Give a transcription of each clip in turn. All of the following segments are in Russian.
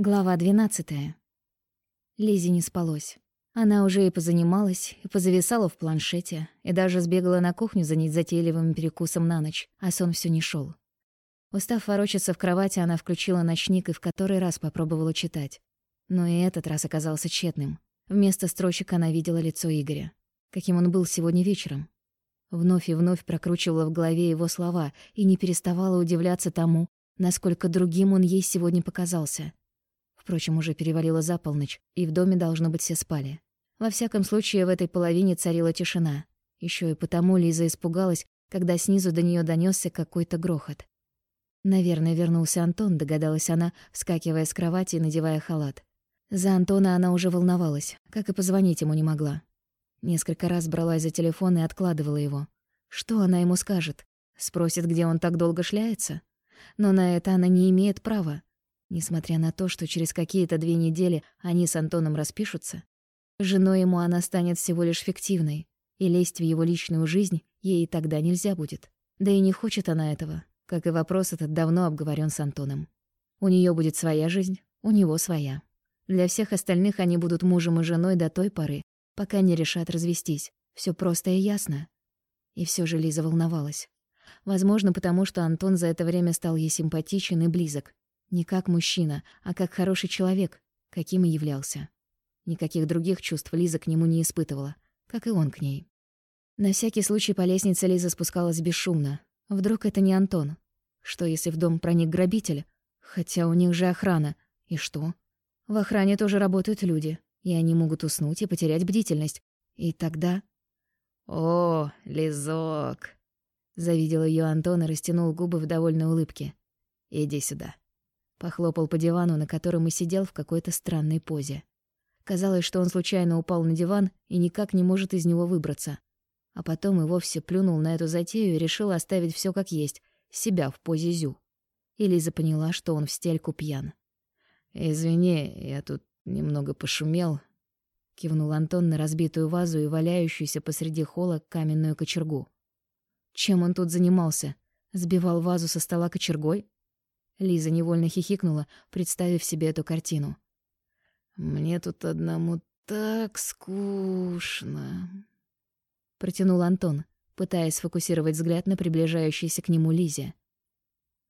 Глава 12. Лизе не спалось. Она уже и позанималась, и позависала в планшете, и даже сбегала на кухню за незатейливым перекусом на ночь, а сон все не шел. Устав ворочаться в кровати, она включила ночник и в который раз попробовала читать. Но и этот раз оказался тщетным. Вместо строчек она видела лицо Игоря. Каким он был сегодня вечером. Вновь и вновь прокручивала в голове его слова и не переставала удивляться тому, насколько другим он ей сегодня показался. Впрочем, уже перевалило за полночь, и в доме, должно быть, все спали. Во всяком случае, в этой половине царила тишина. Еще и потому Лиза испугалась, когда снизу до нее донесся какой-то грохот. Наверное, вернулся Антон, догадалась она, вскакивая с кровати и надевая халат. За Антона она уже волновалась, как и позвонить ему не могла. Несколько раз бралась за телефон и откладывала его. Что она ему скажет? Спросит, где он так долго шляется? Но на это она не имеет права. Несмотря на то, что через какие-то две недели они с Антоном распишутся, женой ему она станет всего лишь фиктивной, и лезть в его личную жизнь ей тогда нельзя будет. Да и не хочет она этого, как и вопрос этот давно обговорен с Антоном. У нее будет своя жизнь, у него своя. Для всех остальных они будут мужем и женой до той поры, пока не решат развестись. Все просто и ясно. И все же Лиза волновалась. Возможно, потому что Антон за это время стал ей симпатичен и близок, не как мужчина, а как хороший человек, каким и являлся. Никаких других чувств Лиза к нему не испытывала, как и он к ней. На всякий случай по лестнице Лиза спускалась бесшумно. Вдруг это не Антон? Что, если в дом проник грабитель? Хотя у них же охрана. И что? В охране тоже работают люди, и они могут уснуть и потерять бдительность. И тогда... «О, Лизок!» Завидел ее Антон и растянул губы в довольной улыбке. «Иди сюда». Похлопал по дивану, на котором и сидел в какой-то странной позе. Казалось, что он случайно упал на диван и никак не может из него выбраться. А потом и вовсе плюнул на эту затею и решил оставить все как есть, себя в позе зю. И поняла, что он в стельку пьян. «Извини, я тут немного пошумел», — кивнул Антон на разбитую вазу и валяющуюся посреди холла каменную кочергу. Чем он тут занимался? Сбивал вазу со стола кочергой? Лиза невольно хихикнула, представив себе эту картину. «Мне тут одному так скучно», — протянул Антон, пытаясь сфокусировать взгляд на приближающейся к нему Лизе.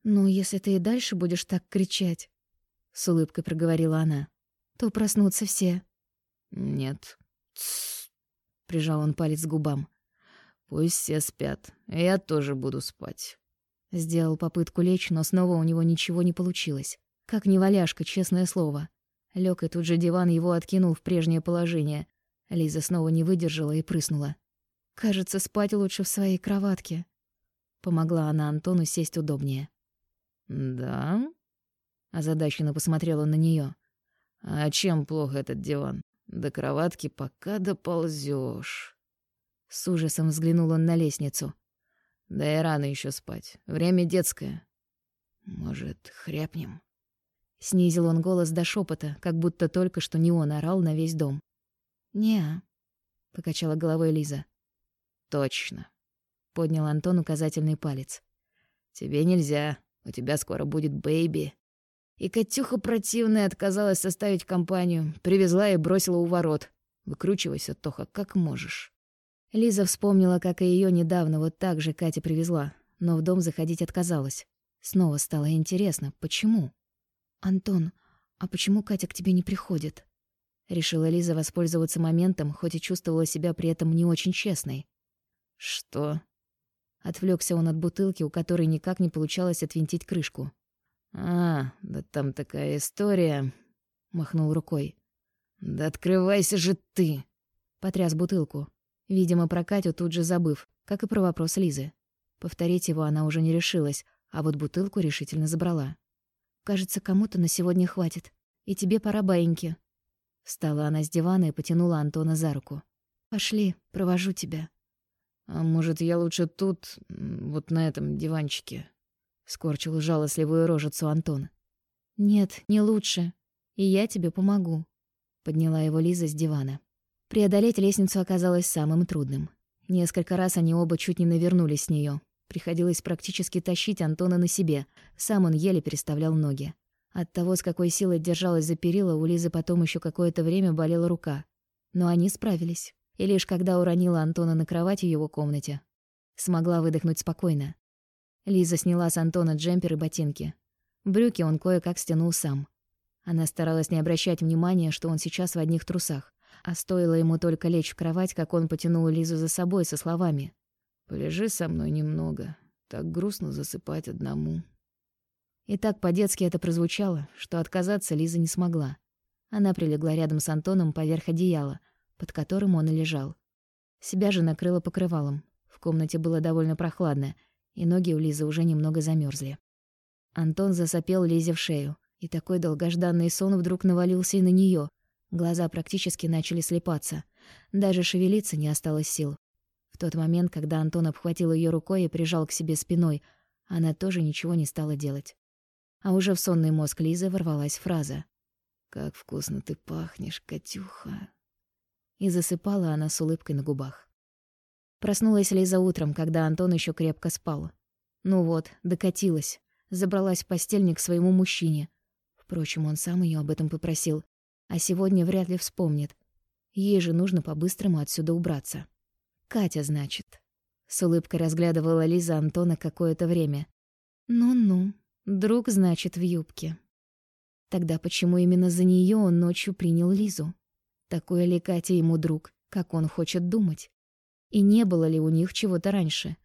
«Ну, если ты и дальше будешь так кричать», — с улыбкой проговорила она, — «то проснутся все». «Нет». Тс — прижал он палец к губам. «Пусть все спят, я тоже буду спать». Сделал попытку лечь, но снова у него ничего не получилось. Как неваляшка, честное слово. Лёг и тут же диван его откинул в прежнее положение. Лиза снова не выдержала и прыснула. «Кажется, спать лучше в своей кроватке». Помогла она Антону сесть удобнее. «Да?» Озадаченно посмотрел он на неё. «А чем плохо этот диван? До кроватки пока доползёшь». С ужасом взглянул он на лестницу. Да и рано еще спать. Время детское. Может, хряпнем? Снизил он голос до шепота, как будто только что не он орал на весь дом. «Не-а», покачала головой Лиза. «Точно», — поднял Антон указательный палец. «Тебе нельзя, у тебя скоро будет бэйби». И Катюха противная отказалась составить компанию, привезла и бросила у ворот. Выкручивайся, Тоха, как можешь. Лиза вспомнила, как и ее недавно вот так же Катя привезла, но в дом заходить отказалась. Снова стало интересно, почему? «Антон, а почему Катя к тебе не приходит?» Решила Лиза воспользоваться моментом, хоть и чувствовала себя при этом не очень честной. «Что?» Отвлекся он от бутылки, у которой никак не получалось отвинтить крышку. «А, да там такая история...» — махнул рукой. «Да открывайся же ты!» — потряс бутылку. Видимо, про Катю тут же забыв, как и про вопрос Лизы. Повторить его она уже не решилась, а вот бутылку решительно забрала. «Кажется, кому-то на сегодня хватит. И тебе пора, баиньки». Встала она с дивана и потянула Антона за руку. «Пошли, провожу тебя». «А может, я лучше тут, вот на этом диванчике?» Скорчил жалостливую рожицу Антон. «Нет, не лучше. И я тебе помогу», — подняла его Лиза с дивана. Преодолеть лестницу оказалось самым трудным. Несколько раз они оба чуть не навернулись с нее. Приходилось практически тащить Антона на себе. Сам он еле переставлял ноги. От того, с какой силой держалась за перила, у Лизы потом еще какое-то время болела рука. Но они справились. И лишь когда уронила Антона на кровать в его комнате, смогла выдохнуть спокойно. Лиза сняла с Антона джемпер и ботинки. Брюки он кое-как стянул сам. Она старалась не обращать внимания, что он сейчас в одних трусах. А стоило ему только лечь в кровать, как он потянул Лизу за собой со словами. «Полежи со мной немного. Так грустно засыпать одному». И так по-детски это прозвучало, что отказаться Лиза не смогла. Она прилегла рядом с Антоном поверх одеяла, под которым он и лежал. Себя же накрыла покрывалом. В комнате было довольно прохладно, и ноги у Лизы уже немного замерзли. Антон засопел Лизе в шею, и такой долгожданный сон вдруг навалился и на нее. Глаза практически начали слепаться. Даже шевелиться не осталось сил. В тот момент, когда Антон обхватил ее рукой и прижал к себе спиной, она тоже ничего не стала делать. А уже в сонный мозг Лизы ворвалась фраза. «Как вкусно ты пахнешь, Катюха!» И засыпала она с улыбкой на губах. Проснулась Лиза утром, когда Антон еще крепко спал. Ну вот, докатилась. Забралась в постельник к своему мужчине. Впрочем, он сам ее об этом попросил. А сегодня вряд ли вспомнит. Ей же нужно по-быстрому отсюда убраться. «Катя, значит». С улыбкой разглядывала Лиза Антона какое-то время. «Ну-ну, Друг, значит, в юбке. Тогда почему именно за нее он ночью принял Лизу? Такой ли Катя ему друг, как он хочет думать? И не было ли у них чего-то раньше?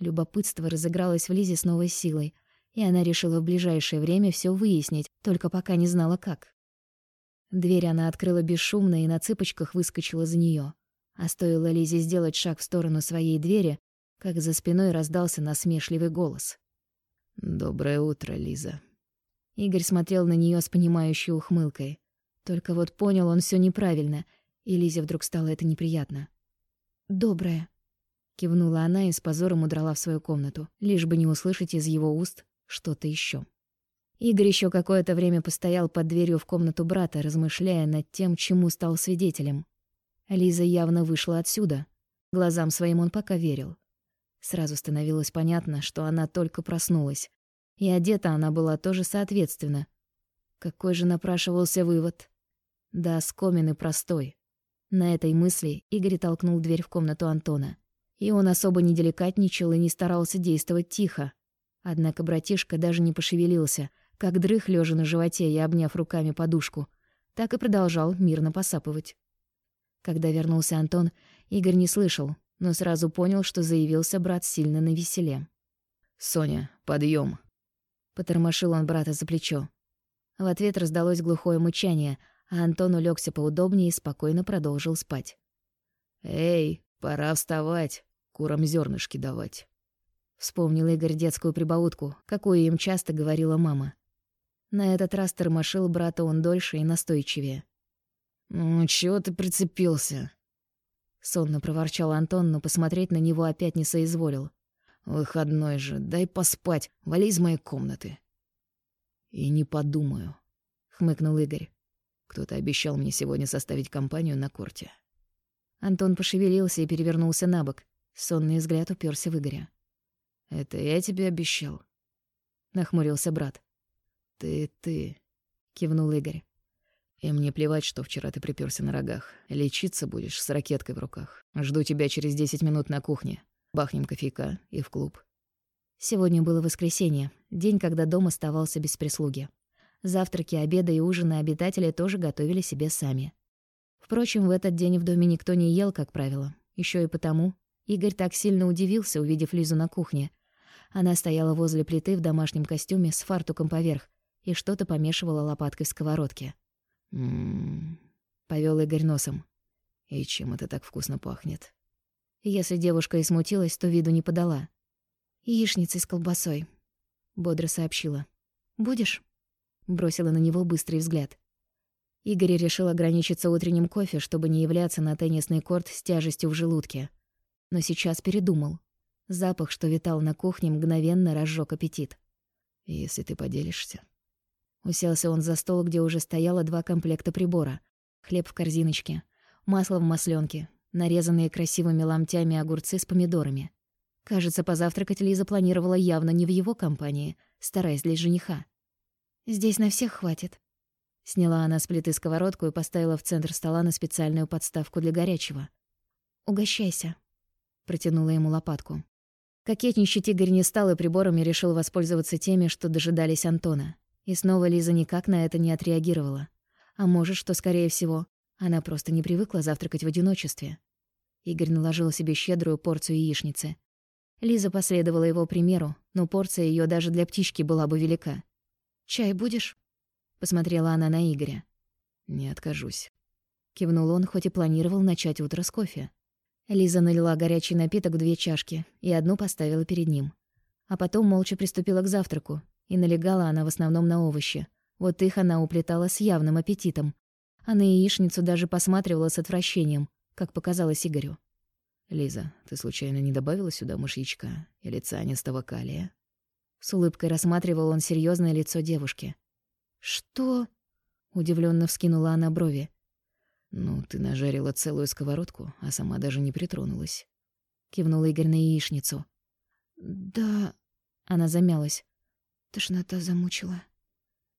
Любопытство разыгралось в Лизе с новой силой, и она решила в ближайшее время все выяснить, только пока не знала как. Дверь она открыла бесшумно и на цыпочках выскочила за нее. А стоило Лизе сделать шаг в сторону своей двери, как за спиной раздался насмешливый голос. «Доброе утро, Лиза». Игорь смотрел на нее с понимающей ухмылкой. Только вот понял он все неправильно, и Лизе вдруг стало это неприятно. «Доброе», — кивнула она и с позором удрала в свою комнату, лишь бы не услышать из его уст что-то еще. Игорь еще какое-то время постоял под дверью в комнату брата, размышляя над тем, чему стал свидетелем. Лиза явно вышла отсюда. Глазам своим он пока верил. Сразу становилось понятно, что она только проснулась. И одета она была тоже соответственно. Какой же напрашивался вывод? Да, скомен и простой. На этой мысли Игорь толкнул дверь в комнату Антона. И он особо не деликатничал и не старался действовать тихо. Однако братишка даже не пошевелился, как дрых лежа на животе и обняв руками подушку, так и продолжал мирно посапывать. Когда вернулся Антон, Игорь не слышал, но сразу понял, что заявился брат сильно на веселе. «Соня, подъем! Потормошил он брата за плечо. В ответ раздалось глухое мычание, а Антон улегся поудобнее и спокойно продолжил спать. «Эй, пора вставать, курам зернышки давать!» Вспомнил Игорь детскую прибаутку, какую им часто говорила мама. На этот раз тормошил брата он дольше и настойчивее. «Ну, чего ты прицепился?» Сонно проворчал Антон, но посмотреть на него опять не соизволил. «Выходной же, дай поспать, вали из моей комнаты». «И не подумаю», — хмыкнул Игорь. «Кто-то обещал мне сегодня составить компанию на корте». Антон пошевелился и перевернулся на бок. Сонный взгляд уперся в Игоря. «Это я тебе обещал?» — нахмурился брат. «Ты, ты», — кивнул Игорь. И мне плевать, что вчера ты припёрся на рогах. Лечиться будешь с ракеткой в руках. Жду тебя через десять минут на кухне. Бахнем кофейка и в клуб. Сегодня было воскресенье, день, когда дом оставался без прислуги. Завтраки, обеды и ужины обитатели тоже готовили себе сами. Впрочем, в этот день в доме никто не ел, как правило. Еще и потому Игорь так сильно удивился, увидев Лизу на кухне. Она стояла возле плиты в домашнем костюме с фартуком поверх и что-то помешивала лопаткой в сковородке. М-м, повел Игорь носом. И чем это так вкусно пахнет? Если девушка и смутилась, то виду не подала. Яичницей с колбасой, бодро сообщила. Будешь? Бросила на него быстрый взгляд. Игорь решил ограничиться утренним кофе, чтобы не являться на теннисный корт с тяжестью в желудке. Но сейчас передумал. Запах, что витал на кухне, мгновенно разжег аппетит. «Если ты поделишься», Уселся он за стол, где уже стояло два комплекта прибора. Хлеб в корзиночке, масло в масленке, нарезанные красивыми ломтями огурцы с помидорами. Кажется, позавтракать Лиза планировала явно не в его компании, стараясь для жениха. Здесь на всех хватит. Сняла она с плиты сковородку и поставила в центр стола на специальную подставку для горячего. «Угощайся», — протянула ему лопатку. Кокетничать Игорь не стал и приборами решил воспользоваться теми, что дожидались Антона. И снова Лиза никак на это не отреагировала. А может, что, скорее всего, она просто не привыкла завтракать в одиночестве. Игорь наложил себе щедрую порцию яичницы. Лиза последовала его примеру, но порция ее даже для птички была бы велика. «Чай будешь?» — посмотрела она на Игоря. «Не откажусь», — кивнул он, хоть и планировал начать утро с кофе. Лиза налила горячий напиток в две чашки и одну поставила перед ним. А потом молча приступила к завтраку, и налегала она в основном на овощи. Вот их она уплетала с явным аппетитом. А на яичницу даже посматривала с отвращением, как показалось Игорю. «Лиза, ты случайно не добавила сюда мышьячка или цианистого калия?» С улыбкой рассматривал он серьезное лицо девушки. «Что?» — удивленно вскинула она брови. «Ну, ты нажарила целую сковородку, а сама даже не притронулась». Кивнул Игорь на яичницу. «Да...» — она замялась. Тошнота замучила.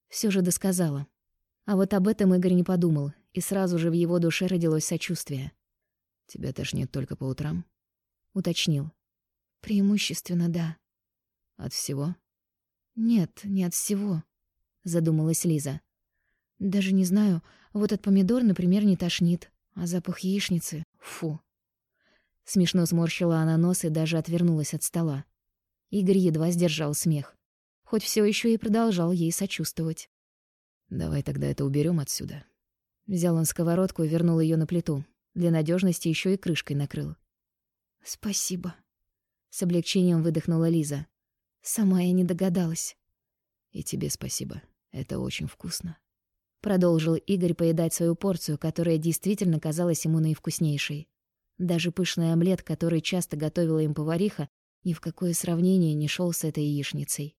Все же досказала. А вот об этом Игорь не подумал, и сразу же в его душе родилось сочувствие. «Тебя тошнит только по утрам?» — уточнил. «Преимущественно, да». «От всего?» «Нет, не от всего», — задумалась Лиза. «Даже не знаю, вот от помидор, например, не тошнит, а запах яичницы — фу». Смешно сморщила она нос и даже отвернулась от стола. Игорь едва сдержал смех, хоть все еще и продолжал ей сочувствовать. «Давай тогда это уберем отсюда». Взял он сковородку и вернул ее на плиту. Для надежности еще и крышкой накрыл. «Спасибо», — с облегчением выдохнула Лиза. «Сама я не догадалась». «И тебе спасибо. Это очень вкусно». Продолжил Игорь поедать свою порцию, которая действительно казалась ему наивкуснейшей. Даже пышный омлет, который часто готовила им повариха, ни в какое сравнение не шел с этой яичницей.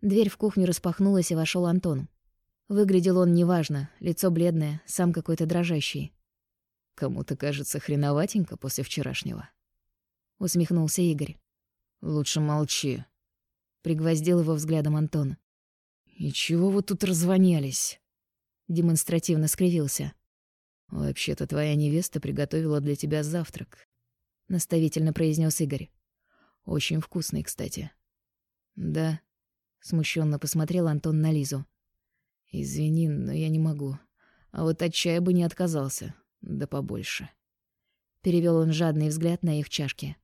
Дверь в кухню распахнулась, и вошел Антон. Выглядел он неважно, лицо бледное, сам какой-то дрожащий. Кому-то кажется хреноватенько после вчерашнего. Усмехнулся Игорь. Лучше молчи. Пригвоздил его взглядом Антон. И чего вы тут развонялись? Демонстративно скривился. Вообще-то твоя невеста приготовила для тебя завтрак. Наставительно произнес Игорь. Очень вкусный, кстати. Да. Смущенно посмотрел Антон на Лизу. Извини, но я не могу. А вот от чая бы не отказался да побольше. Перевел он жадный взгляд на их чашки.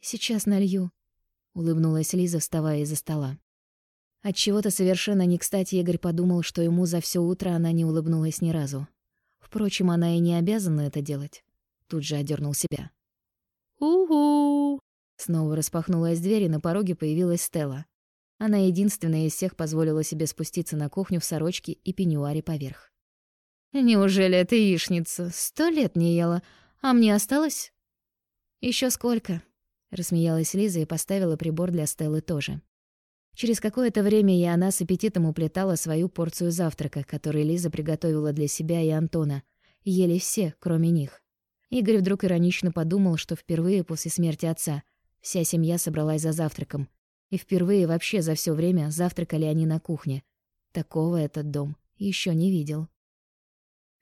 Сейчас налью, улыбнулась Лиза, вставая из-за стола. От чего-то совершенно не кстати Игорь подумал, что ему за все утро она не улыбнулась ни разу. Впрочем, она и не обязана это делать. Тут же одернул себя. «Угу!» Снова распахнулась дверь, и на пороге появилась Стелла. Она единственная из всех позволила себе спуститься на кухню в сорочке и пеньюаре поверх. Неужели это яичница? Сто лет не ела. А мне осталось? Еще сколько? Рассмеялась Лиза и поставила прибор для Стеллы тоже. Через какое-то время и она с аппетитом уплетала свою порцию завтрака, который Лиза приготовила для себя и Антона. Ели все, кроме них. Игорь вдруг иронично подумал, что впервые после смерти отца вся семья собралась за завтраком. И впервые вообще за все время завтракали они на кухне. Такого этот дом еще не видел.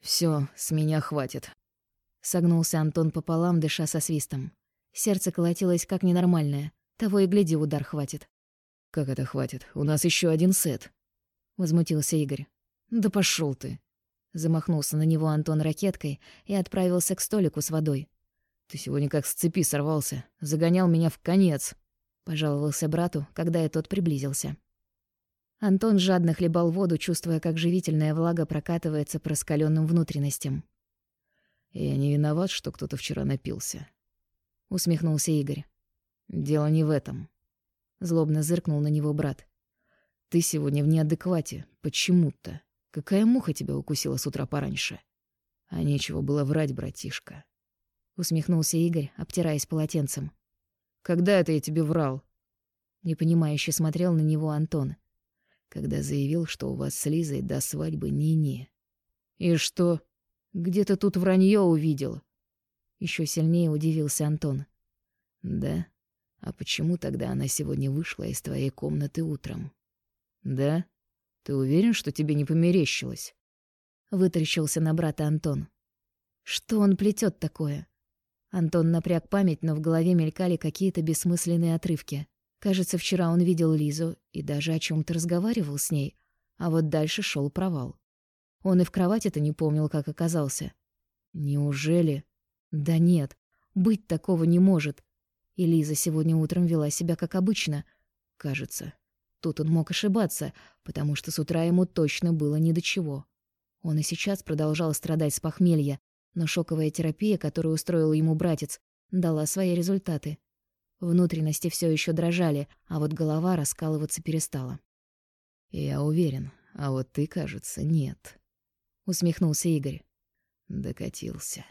Все, с меня хватит. Согнулся Антон пополам, дыша со свистом. Сердце колотилось как ненормальное. Того и гляди, удар хватит. Как это хватит? У нас еще один сет. Возмутился Игорь. Да пошел ты. Замахнулся на него Антон ракеткой и отправился к столику с водой. Ты сегодня как с цепи сорвался. Загонял меня в конец. Пожаловался брату, когда и тот приблизился. Антон жадно хлебал воду, чувствуя, как живительная влага прокатывается по раскалённым внутренностям. «Я не виноват, что кто-то вчера напился», — усмехнулся Игорь. «Дело не в этом», — злобно зыркнул на него брат. «Ты сегодня в неадеквате, почему-то. Какая муха тебя укусила с утра пораньше?» «А нечего было врать, братишка», — усмехнулся Игорь, обтираясь полотенцем. «Когда это я тебе врал?» Непонимающе смотрел на него Антон когда заявил, что у вас с Лизой до свадьбы не-не. И что? Где ты тут вранье увидел? Еще сильнее удивился Антон. Да? А почему тогда она сегодня вышла из твоей комнаты утром? Да? Ты уверен, что тебе не померещилось?» Вытаращился на брата Антон. Что он плетет такое? Антон напряг память, но в голове мелькали какие-то бессмысленные отрывки. Кажется, вчера он видел Лизу и даже о чем то разговаривал с ней, а вот дальше шел провал. Он и в кровати-то не помнил, как оказался. Неужели? Да нет, быть такого не может. И Лиза сегодня утром вела себя как обычно, кажется. Тут он мог ошибаться, потому что с утра ему точно было ни до чего. Он и сейчас продолжал страдать с похмелья, но шоковая терапия, которую устроил ему братец, дала свои результаты. Внутренности все еще дрожали, а вот голова раскалываться перестала. «Я уверен, а вот ты, кажется, нет», — усмехнулся Игорь. Докатился.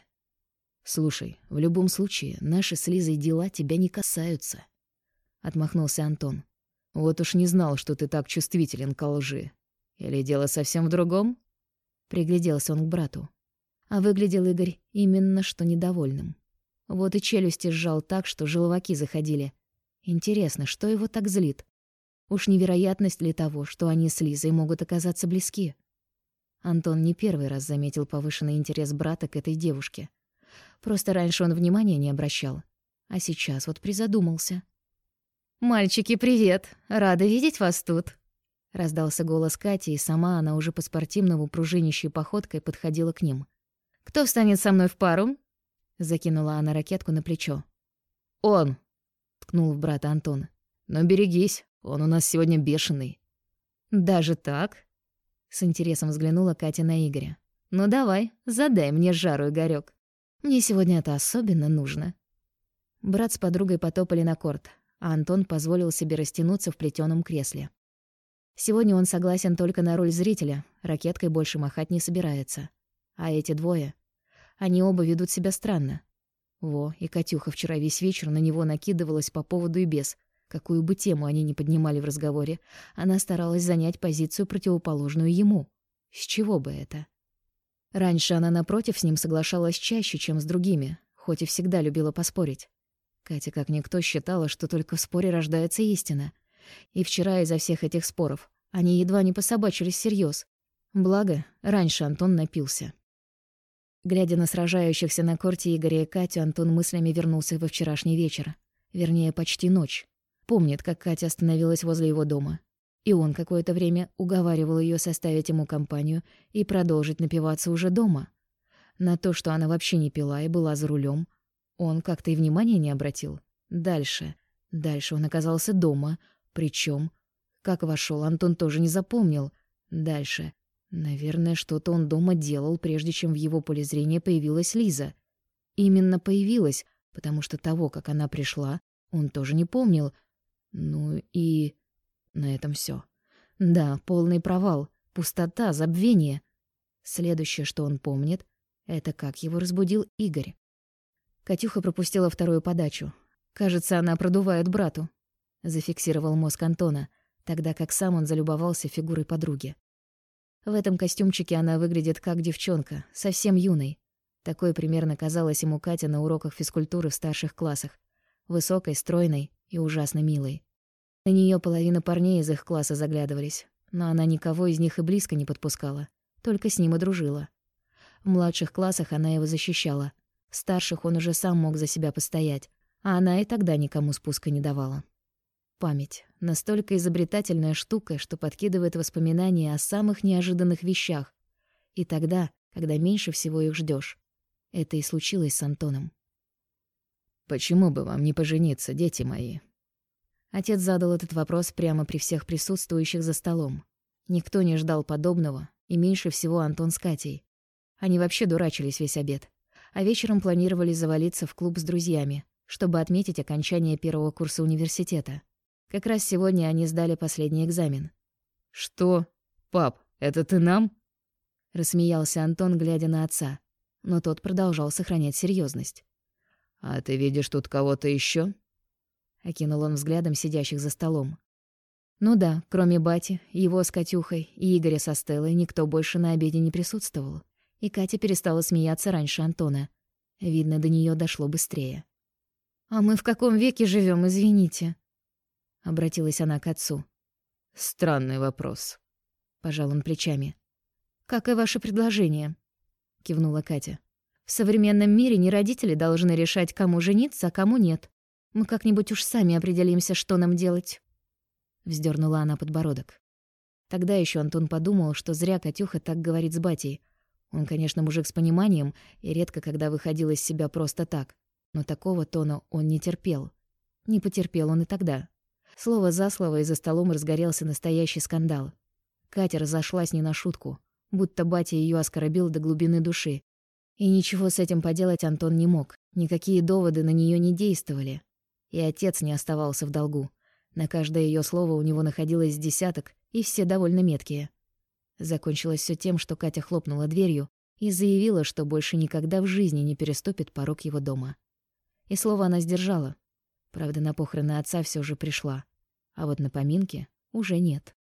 «Слушай, в любом случае, наши с Лизой дела тебя не касаются», — отмахнулся Антон. «Вот уж не знал, что ты так чувствителен к лжи. Или дело совсем в другом?» Пригляделся он к брату. А выглядел Игорь именно что недовольным. Вот и челюсти сжал так, что желваки заходили. Интересно, что его так злит? Уж невероятность ли того, что они с Лизой могут оказаться близки? Антон не первый раз заметил повышенный интерес брата к этой девушке. Просто раньше он внимания не обращал. А сейчас вот призадумался. «Мальчики, привет! Рада видеть вас тут!» Раздался голос Кати, и сама она уже по-спортивному пружинищей походкой подходила к ним. «Кто встанет со мной в пару?» Закинула она ракетку на плечо. «Он!» — ткнул в брата Антон. «Но берегись, он у нас сегодня бешеный». «Даже так?» С интересом взглянула Катя на Игоря. «Ну давай, задай мне жару, Игорёк. Мне сегодня это особенно нужно». Брат с подругой потопали на корт, а Антон позволил себе растянуться в плетёном кресле. Сегодня он согласен только на роль зрителя, ракеткой больше махать не собирается. А эти двое... Они оба ведут себя странно. Во, и Катюха вчера весь вечер на него накидывалась по поводу и без, Какую бы тему они ни поднимали в разговоре, она старалась занять позицию, противоположную ему. С чего бы это? Раньше она, напротив, с ним соглашалась чаще, чем с другими, хоть и всегда любила поспорить. Катя, как никто, считала, что только в споре рождается истина. И вчера из-за всех этих споров они едва не пособачились всерьез. Благо, раньше Антон напился. Глядя на сражающихся на корте Игоря и Катю, Антон мыслями вернулся во вчерашний вечер. Вернее, почти ночь. Помнит, как Катя остановилась возле его дома. И он какое-то время уговаривал ее составить ему компанию и продолжить напиваться уже дома. На то, что она вообще не пила и была за рулем, он как-то и внимания не обратил. Дальше. Дальше он оказался дома. Причем, как вошел, Антон тоже не запомнил. Дальше. Наверное, что-то он дома делал, прежде чем в его поле зрения появилась Лиза. Именно появилась, потому что того, как она пришла, он тоже не помнил, ну и... На этом все. Да, полный провал, пустота, забвение. Следующее, что он помнит, это как его разбудил Игорь. Катюха пропустила вторую подачу. Кажется, она продувает брату. Зафиксировал мозг Антона, тогда как сам он залюбовался фигурой подруги. В этом костюмчике она выглядит как девчонка, совсем юной. Такой примерно казалась ему Катя на уроках физкультуры в старших классах. Высокой, стройной, и ужасно милой. На нее половина парней из их класса заглядывались, но она никого из них и близко не подпускала, только с ним и дружила. В младших классах она его защищала, в старших он уже сам мог за себя постоять, а она и тогда никому спуска не давала. Память — настолько изобретательная штука, что подкидывает воспоминания о самых неожиданных вещах. И тогда, когда меньше всего их ждешь. Это и случилось с Антоном. «Почему бы вам не пожениться, дети мои?» Отец задал этот вопрос прямо при всех присутствующих за столом. Никто не ждал подобного, и меньше всего Антон с Катей. Они вообще дурачились весь обед. А вечером планировали завалиться в клуб с друзьями, чтобы отметить окончание первого курса университета. Как раз сегодня они сдали последний экзамен. «Что? Пап, это ты нам?» Рассмеялся Антон, глядя на отца. Но тот продолжал сохранять серьезность. «А ты видишь тут кого-то еще? Окинул он взглядом сидящих за столом. Ну да, кроме бати, его с Катюхой и Игоря со Стеллой никто больше на обеде не присутствовал. И Катя перестала смеяться раньше Антона. Видно, до нее дошло быстрее. «А мы в каком веке живем, извините?» Обратилась она к отцу. «Странный вопрос», — пожал он плечами. Как и ваше предложение, кивнула Катя. В современном мире не родители должны решать, кому жениться, а кому нет. Мы как-нибудь уж сами определимся, что нам делать. Вздернула она подбородок. Тогда еще Антон подумал, что зря Катюха так говорит с батей. Он, конечно, мужик с пониманием и редко когда выходил из себя просто так. Но такого тона он не терпел. Не потерпел он и тогда. Слово за слово, и за столом разгорелся настоящий скандал. Катя разошлась не на шутку, будто батя ее оскорбил до глубины души, и ничего с этим поделать Антон не мог. Никакие доводы на нее не действовали. И отец не оставался в долгу. На каждое ее слово у него находилось десяток, и все довольно меткие. Закончилось все тем, что Катя хлопнула дверью и заявила, что больше никогда в жизни не переступит порог его дома. И слово она сдержала. Правда, на похороны отца все же пришла. А вот на поминки уже нет.